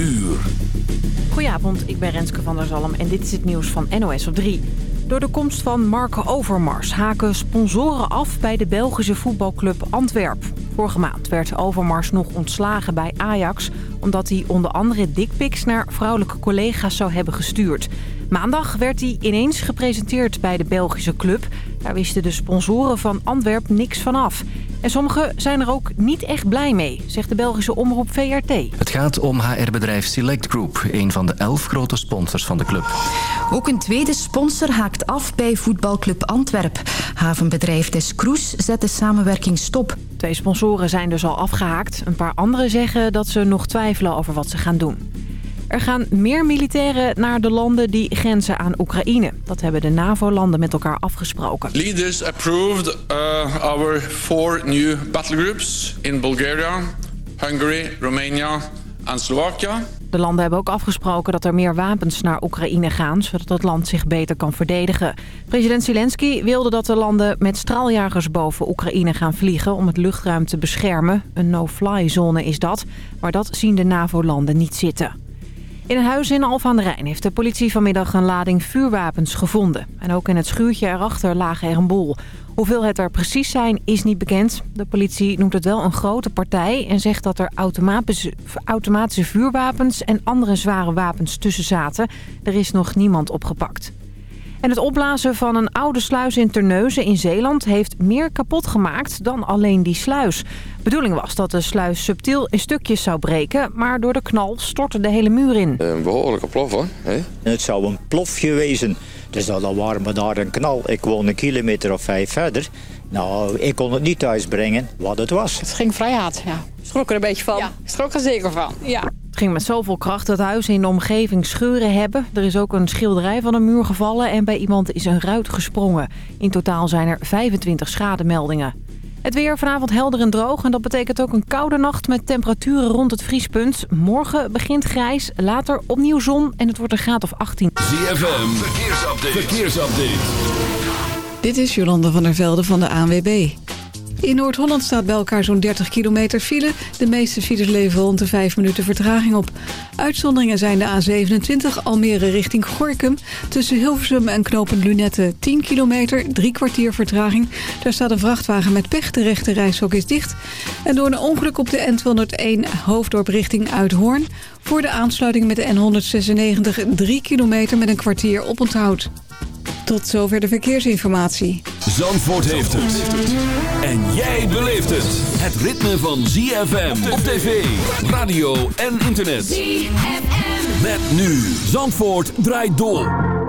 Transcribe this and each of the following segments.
uur. Goedenavond, ik ben Renske van der Zalm en dit is het nieuws van NOS op 3. Door de komst van Marco Overmars haken sponsoren af bij de Belgische voetbalclub Antwerp. Vorige maand werd Overmars nog ontslagen bij Ajax... omdat hij onder andere dickpics naar vrouwelijke collega's zou hebben gestuurd. Maandag werd hij ineens gepresenteerd bij de Belgische club. Daar wisten de sponsoren van Antwerp niks van af. En sommigen zijn er ook niet echt blij mee, zegt de Belgische omroep VRT. Het gaat om HR-bedrijf Select Group, een van de elf grote sponsors van de club. Ook een tweede sponsor haakt af bij voetbalclub Antwerp. Havenbedrijf Des Kroes zet de samenwerking stop. Twee sponsoren zijn dus al afgehaakt. Een paar anderen zeggen dat ze nog twijfelen over wat ze gaan doen. Er gaan meer militairen naar de landen die grenzen aan Oekraïne. Dat hebben de NAVO-landen met elkaar afgesproken. Leaders approved uh, our four new battle groups in Bulgaria, Hungary, Romania en Slovakia. De landen hebben ook afgesproken dat er meer wapens naar Oekraïne gaan... zodat het land zich beter kan verdedigen. President Zelensky wilde dat de landen met straaljagers boven Oekraïne gaan vliegen... om het luchtruim te beschermen. Een no-fly-zone is dat, maar dat zien de NAVO-landen niet zitten. In een huis in Alphen aan de Rijn heeft de politie vanmiddag een lading vuurwapens gevonden. En ook in het schuurtje erachter lagen er een bol. Hoeveel het er precies zijn is niet bekend. De politie noemt het wel een grote partij en zegt dat er automatische vuurwapens en andere zware wapens tussen zaten. Er is nog niemand opgepakt. En het opblazen van een oude sluis in Terneuzen in Zeeland heeft meer kapot gemaakt dan alleen die sluis. Bedoeling was dat de sluis subtiel in stukjes zou breken, maar door de knal stortte de hele muur in. Een behoorlijke plof hoor. Hè? Het zou een plofje wezen. Dus dan waren we daar een knal. Ik woon een kilometer of vijf verder. Nou, ik kon het niet thuisbrengen wat het was. Het ging vrij hard, ja. Schrok er een beetje van. Ja. Schrok er zeker van, ja. Het ging met zoveel kracht het huis in de omgeving scheuren hebben. Er is ook een schilderij van een muur gevallen en bij iemand is een ruit gesprongen. In totaal zijn er 25 schademeldingen. Het weer vanavond helder en droog en dat betekent ook een koude nacht met temperaturen rond het vriespunt. Morgen begint grijs, later opnieuw zon en het wordt een graad of 18. ZFM, verkeersupdate. verkeersupdate. Dit is Jolande van der Velde van de ANWB. In Noord-Holland staat bij elkaar zo'n 30 kilometer file. De meeste files leveren rond de 5 minuten vertraging op. Uitzonderingen zijn de A27 Almere richting Gorkum. Tussen Hilversum en knooppunt Lunette 10 kilometer, drie kwartier vertraging. Daar staat een vrachtwagen met pech, de rechte reishok is dicht. En door een ongeluk op de N201 hoofddorp richting Uithoorn... voor de aansluiting met de N196 3 kilometer met een kwartier oponthoud. Tot zover de verkeersinformatie. Zandvoort heeft het. En jij beleeft het. Het ritme van ZFM op tv, radio en internet. ZFM. Met nu. Zandvoort draait door.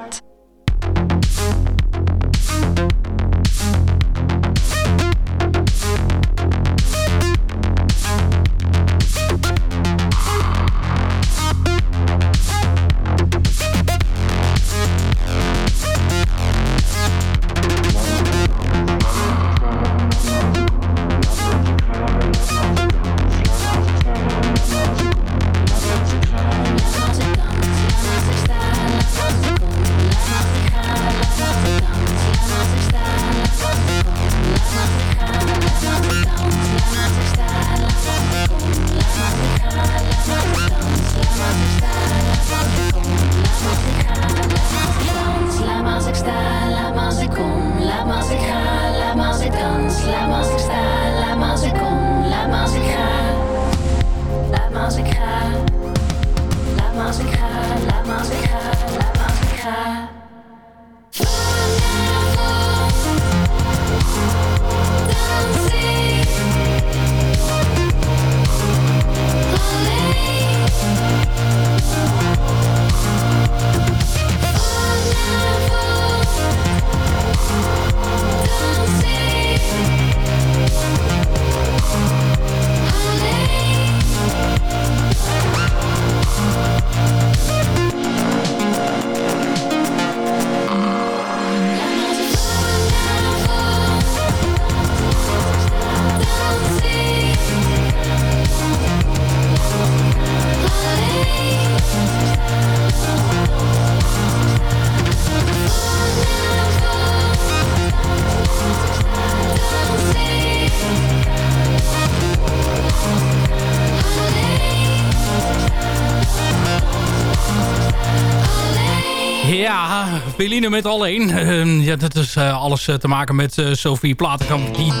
Beline met alleen. Uh, ja, dat is uh, alles uh, te maken met uh, Sophie Platenkamp. Die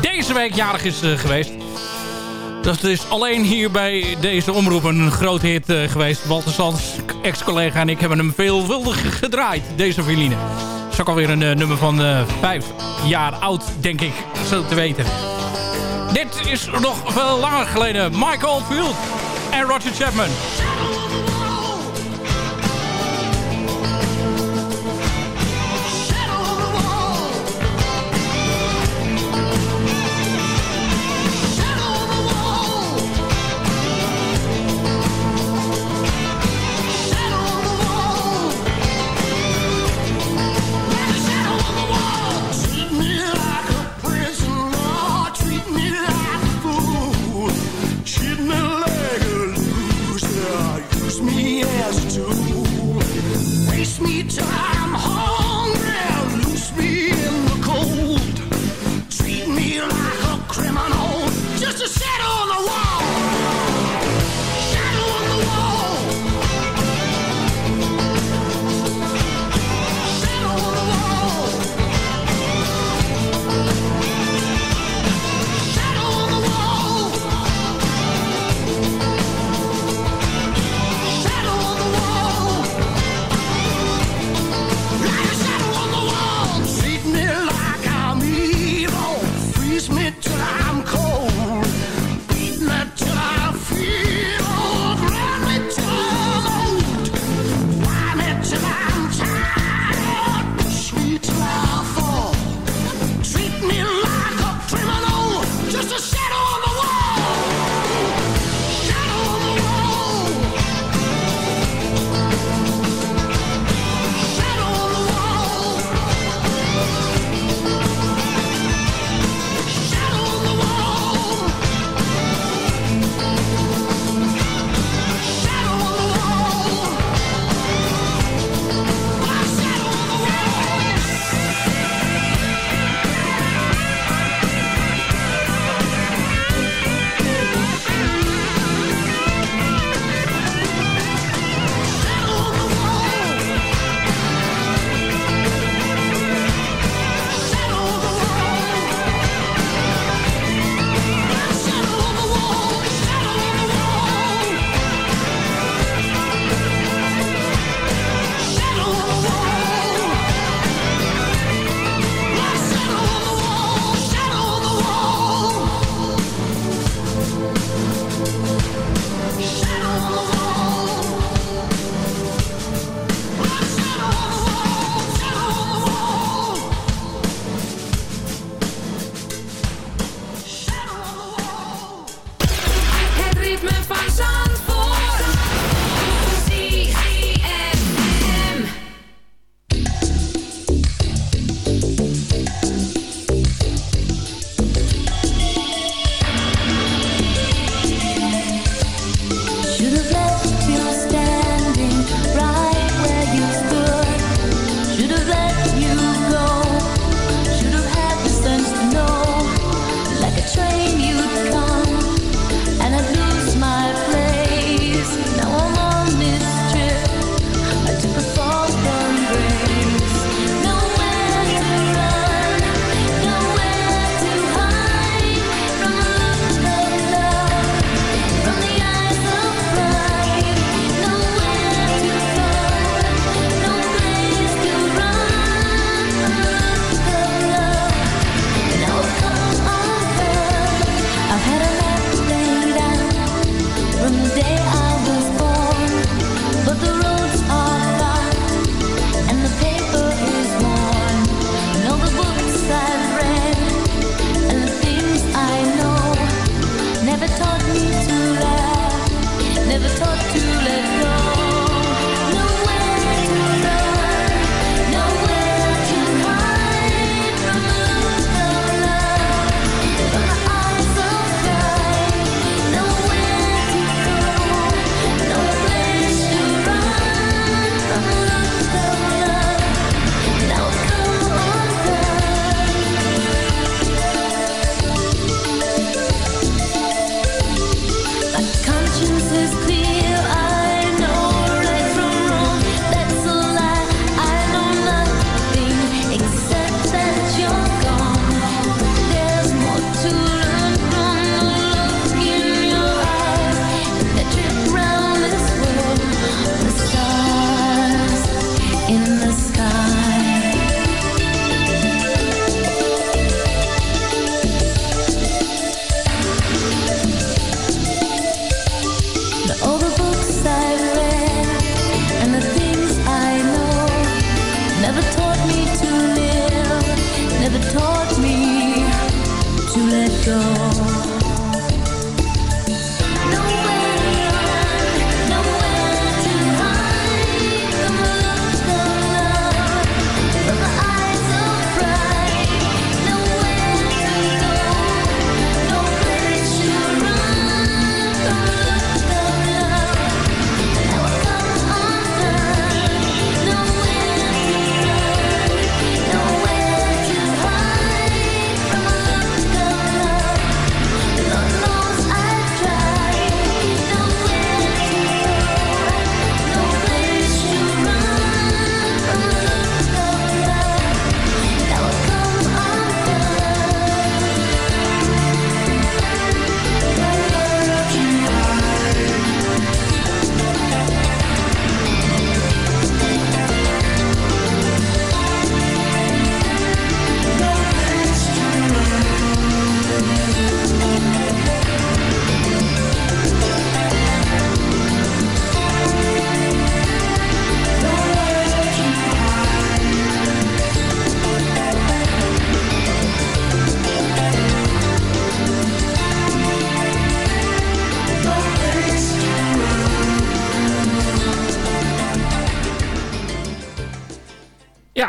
deze week jarig is geweest. Dat is alleen hier bij deze omroep een groot hit geweest. Walter Sands, ex-collega en ik hebben hem veelvuldig gedraaid. Deze Beline. Dat is ook alweer een nummer van vijf jaar oud, denk ik. Zo te weten. Dit is nog veel langer geleden. Michael Field en Roger Chapman.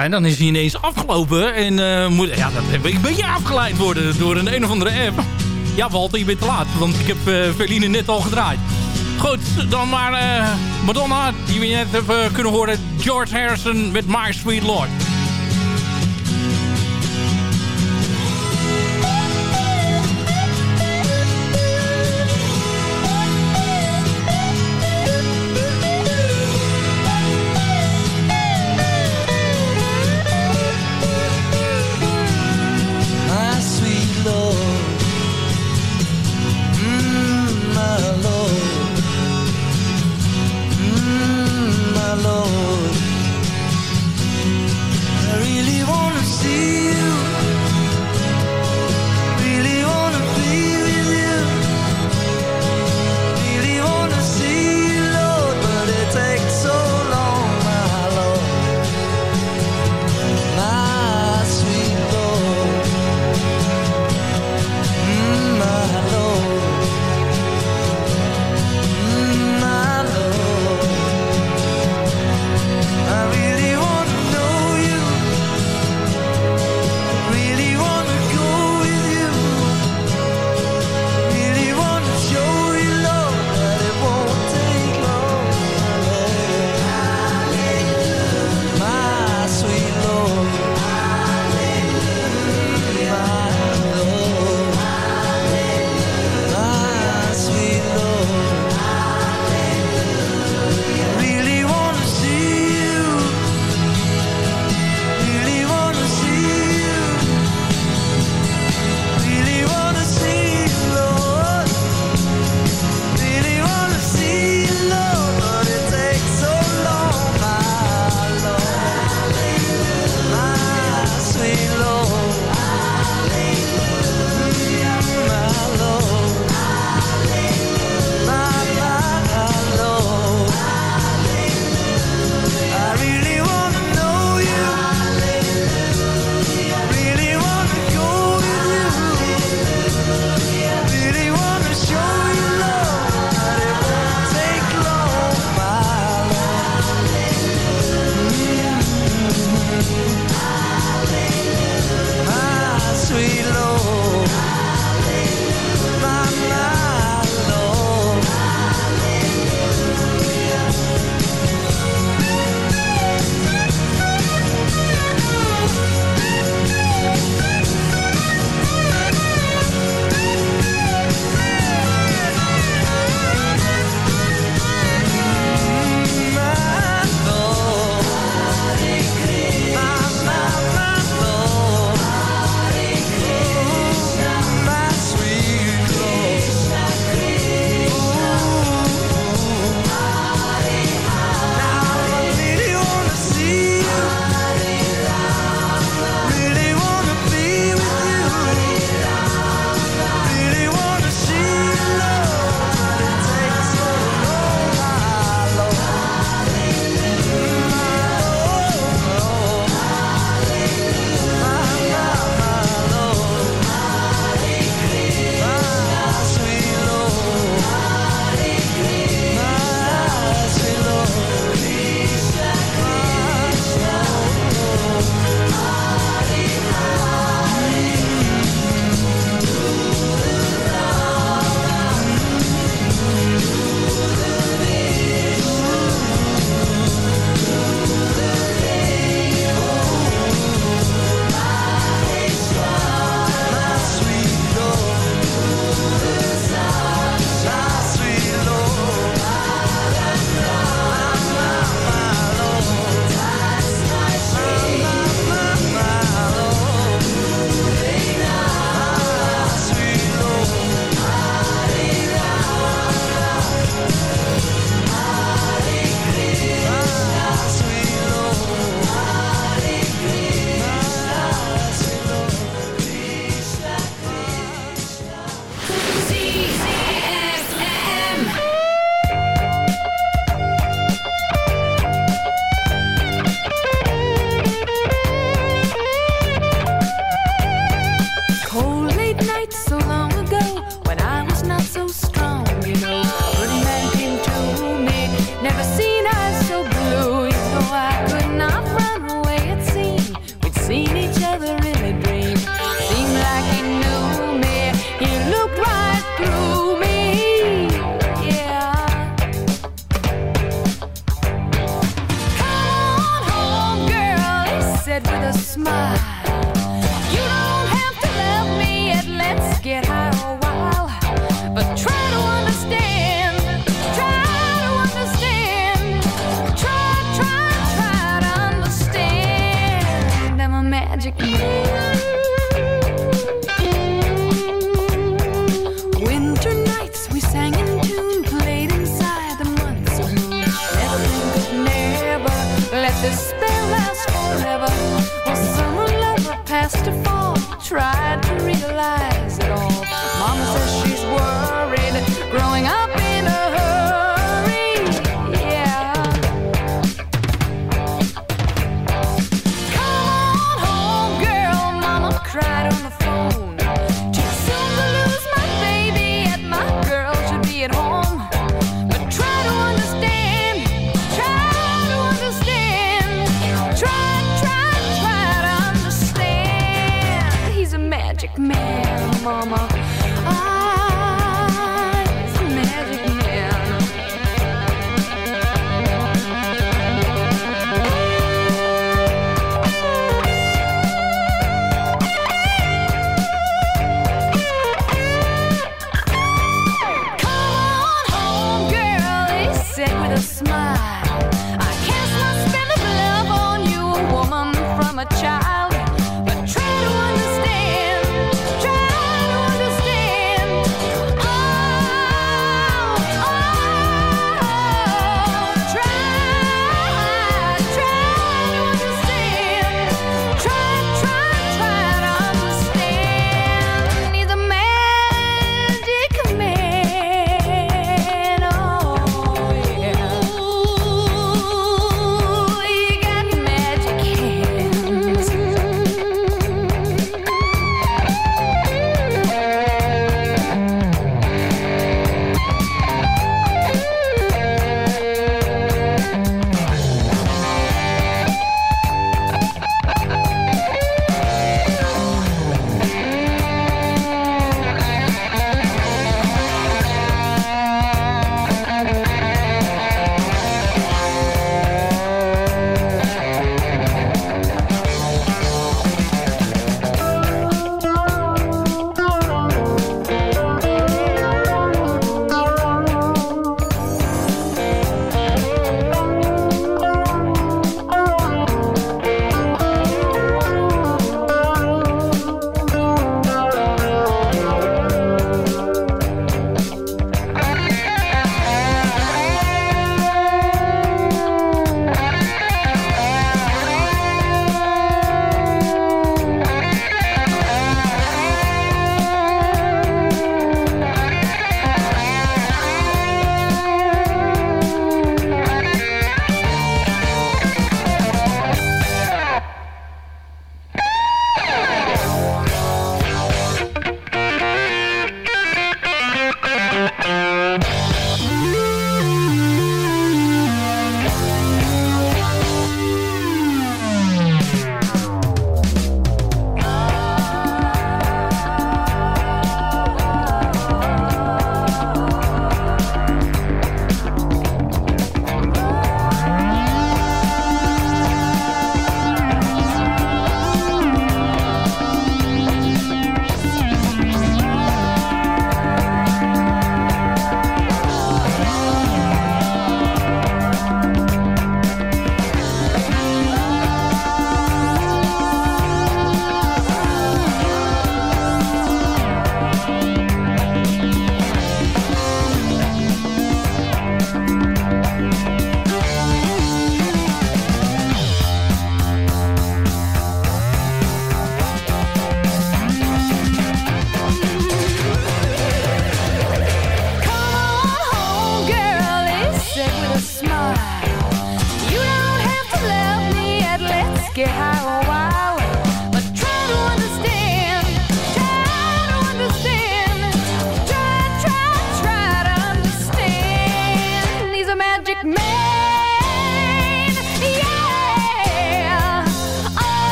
En dan is hij ineens afgelopen. En uh, moet, ja, dat heb ik een beetje afgeleid worden door een een of andere app. Ja, Walter, je bent te laat, want ik heb uh, Feline net al gedraaid. Goed, dan maar uh, Madonna, die we net hebben kunnen horen. George Harrison met My Sweet Lord.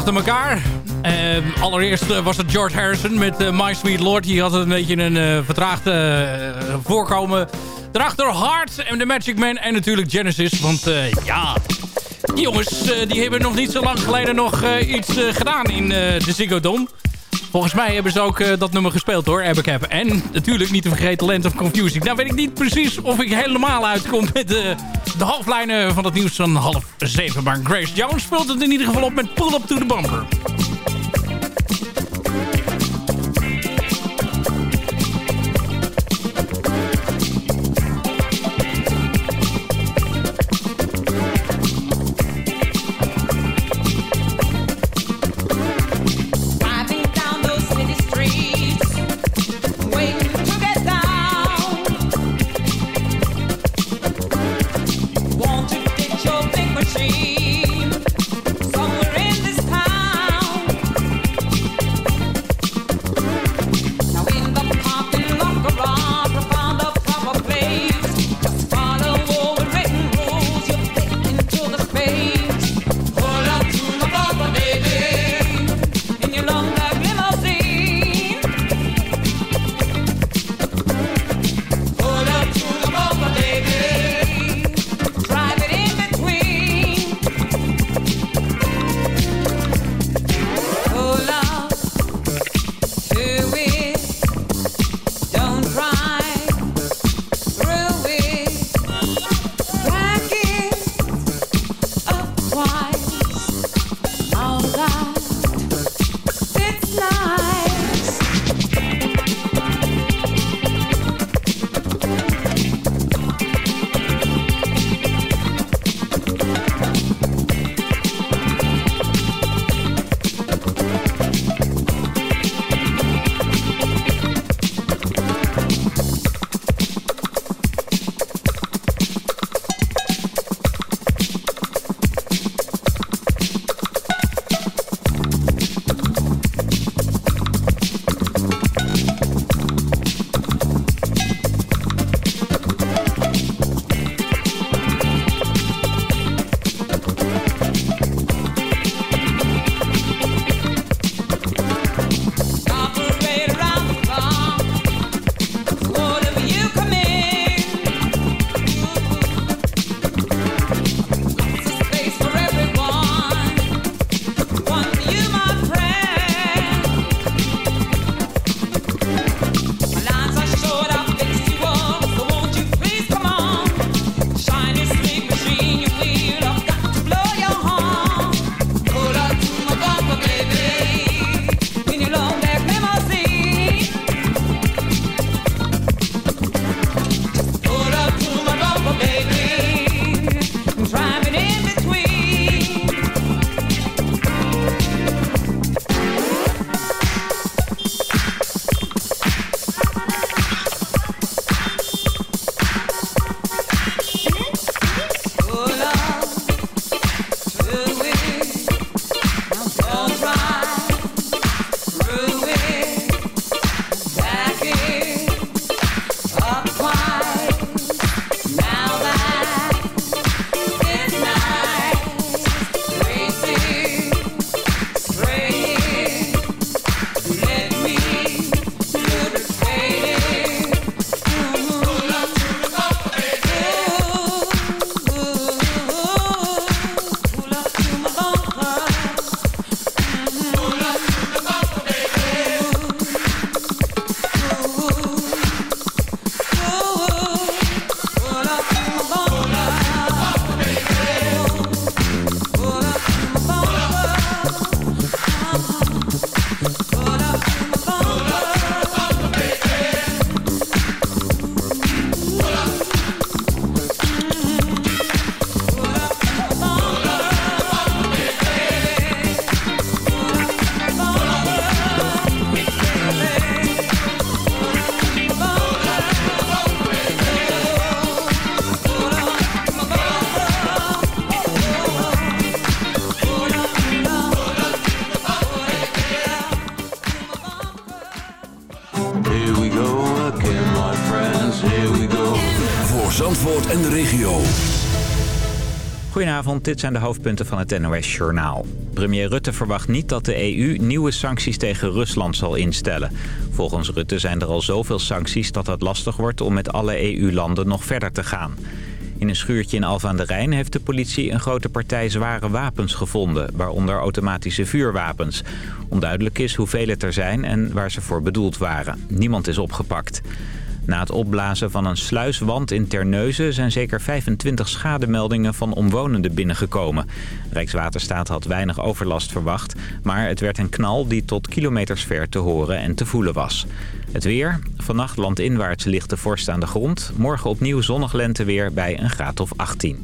Achter elkaar. Uh, allereerst was het George Harrison met My Sweet Lord. Die had een beetje een vertraagd voorkomen. Daarachter Hart en The Magic Man en natuurlijk Genesis. Want ja, die jongens die hebben nog niet zo lang geleden nog iets gedaan in de Ziggo Dome. Volgens mij hebben ze ook dat nummer gespeeld hoor, Abercap. En natuurlijk niet te vergeten Land of Confusing. Nou weet ik niet precies of ik helemaal uitkom met de, de halflijnen van het nieuws van half zeven. Maar Grace Jones speelt het in ieder geval op met Pull Up to the Bumper. Dit zijn de hoofdpunten van het NOS-journaal. Premier Rutte verwacht niet dat de EU nieuwe sancties tegen Rusland zal instellen. Volgens Rutte zijn er al zoveel sancties dat het lastig wordt om met alle EU-landen nog verder te gaan. In een schuurtje in Alphen aan de Rijn heeft de politie een grote partij zware wapens gevonden, waaronder automatische vuurwapens. Onduidelijk is hoeveel het er zijn en waar ze voor bedoeld waren. Niemand is opgepakt. Na het opblazen van een sluiswand in Terneuzen zijn zeker 25 schademeldingen van omwonenden binnengekomen. Rijkswaterstaat had weinig overlast verwacht, maar het werd een knal die tot kilometers ver te horen en te voelen was. Het weer. Vannacht landinwaarts ligt de vorst aan de grond. Morgen opnieuw zonnig lenteweer bij een graad of 18.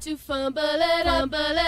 to fumble it, fumble it.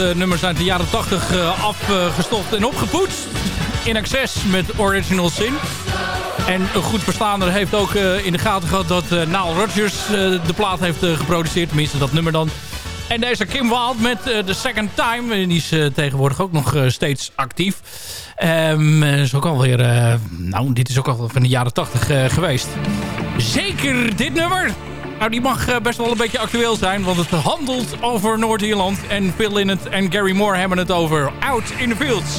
Eh, nummers uit de jaren 80 eh, afgestopt en opgepoetst. In Access met Original Sin. En een goed verstaander heeft ook eh, in de gaten gehad dat Naal Rodgers de plaat heeft geproduceerd. Tenminste, dat nummer dan. En deze Kim Wild met de The Second Time. En die is tegenwoordig ook nog steeds actief. Um, is ook alweer... Uh, nou, dit is ook al van de jaren 80 geweest. Zeker dit nummer. Nou, die mag eh, best wel een beetje actueel zijn, want het handelt over Noord-Ierland. En Phil Linnet en Gary Moore hebben het over Out in the Fields.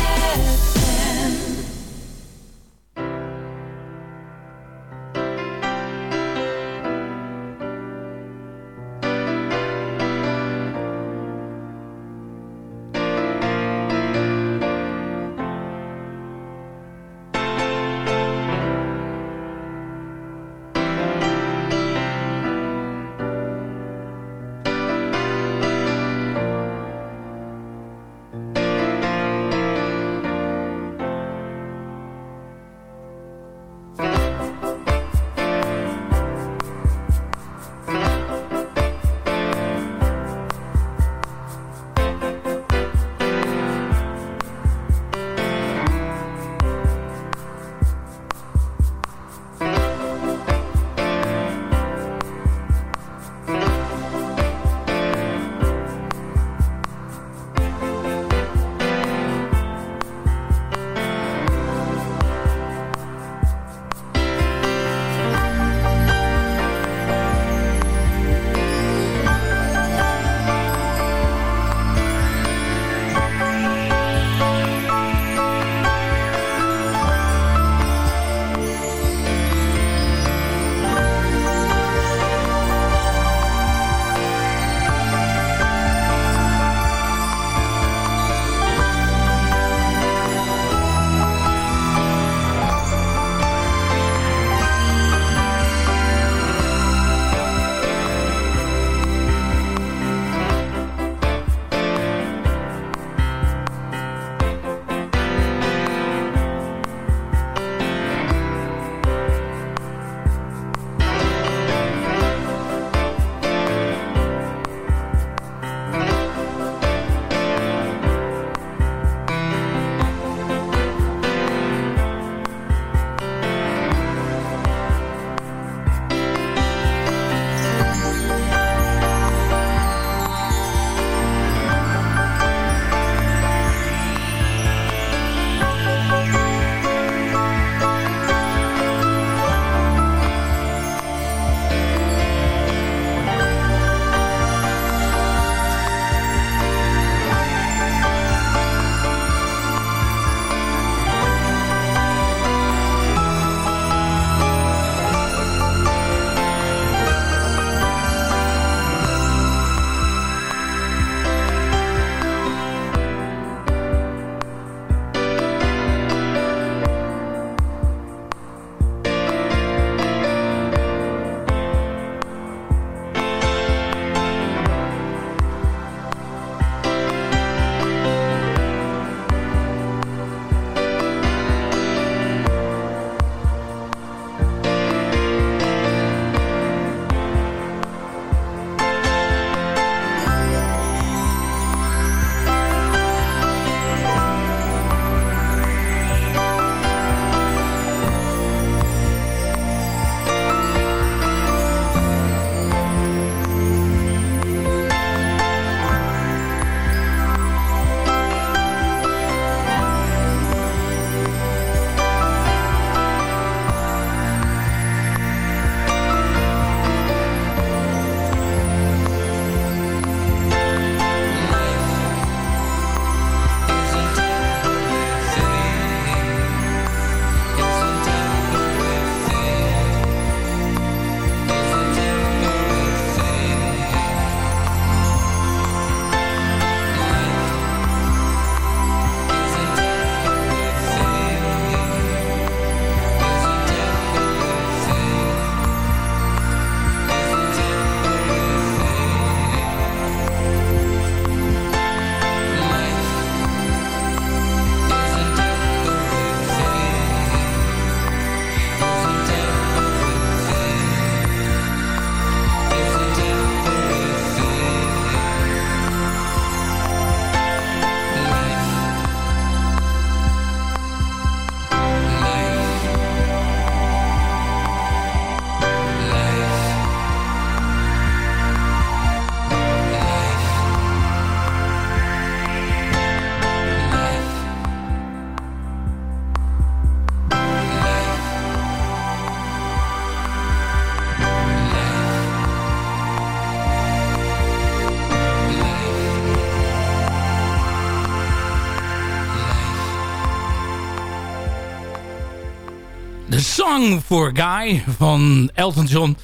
Song for Guy van Elton John.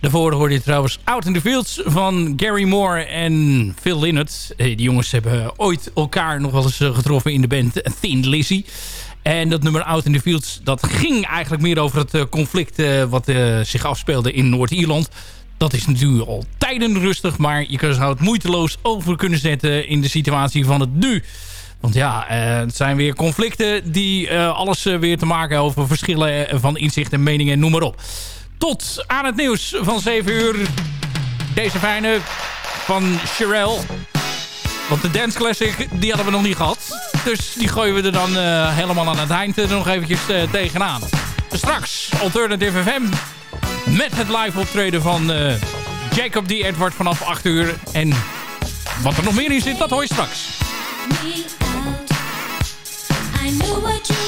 Daarvoor hoorde je trouwens Out in the Fields van Gary Moore en Phil Lynott. Die jongens hebben ooit elkaar nog wel eens eh, getroffen in de band Thin Lizzy. En dat nummer Out in the Fields, dat ging eigenlijk meer over het eh, conflict eh, wat zich afspeelde in Noord-Ierland. Dat is natuurlijk al tijden rustig, maar je zou het moeiteloos over kunnen zetten in de situatie van het nu. Want ja, eh, het zijn weer conflicten die eh, alles eh, weer te maken hebben over verschillen van inzicht en meningen, noem maar op. Tot aan het nieuws van 7 uur. Deze fijne van Sherelle. Want de Dance Classic, die hadden we nog niet gehad. Dus die gooien we er dan helemaal aan het eind er nog eventjes tegenaan. Straks Alternative FM met het live optreden van Jacob D. Edward vanaf 8 uur. En wat er nog meer in zit, dat hoor je straks. I knew what you